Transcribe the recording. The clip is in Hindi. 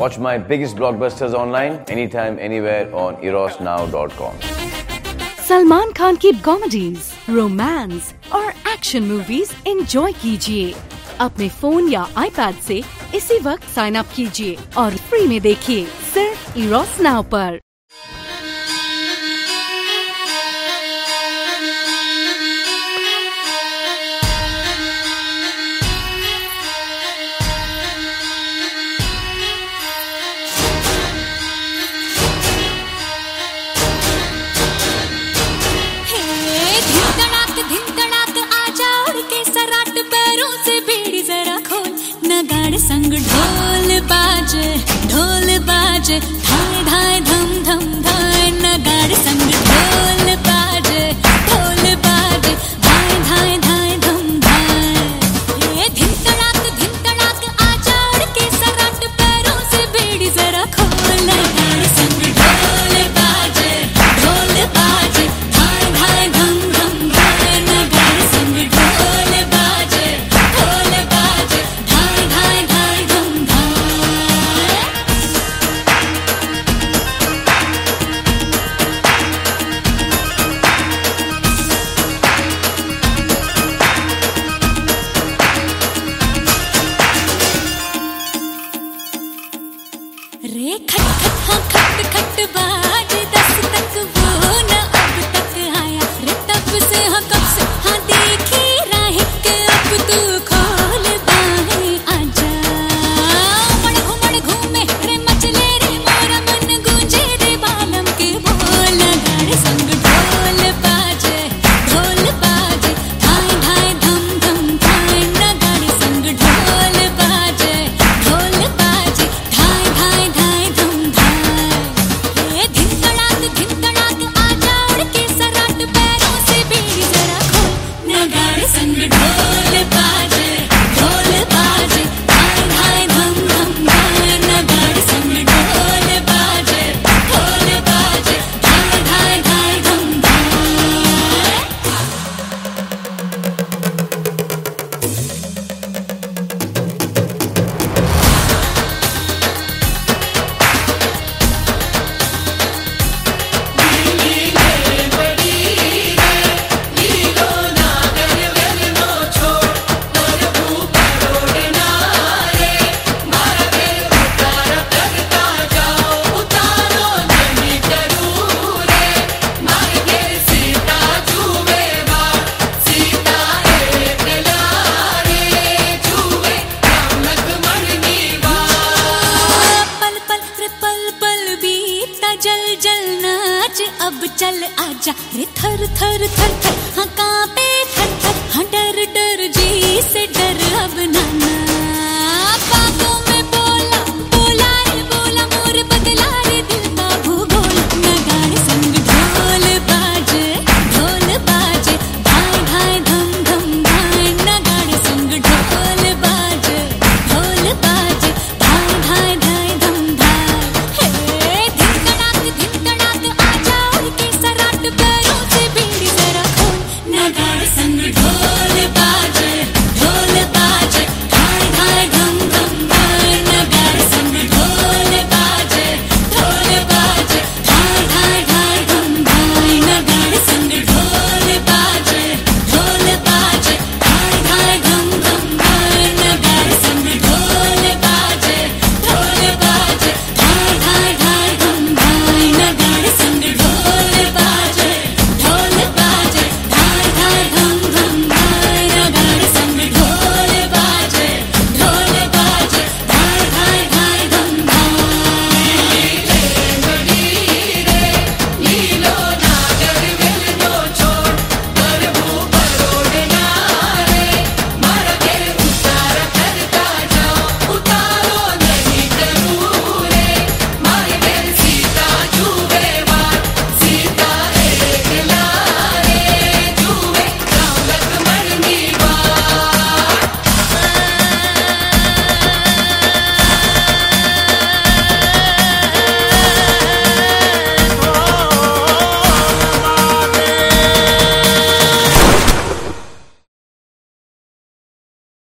Watch my biggest blockbusters online anytime, anywhere on erosnow.com. Salman Khan की कॉमेडीज रोमांस और एक्शन मूवीज़ एंजॉय कीजिए अपने फ़ोन या आईपैड से इसी वक्त साइन अप कीजिए और फ्री में देखिए सिर्फ़ इरोस नाव पर संग ढोल बाजे ढोल बाजे। आजा। रे थर थर थर थर। हाँ कांपे, थर थर। हाँ डर डर, जी से डर। अब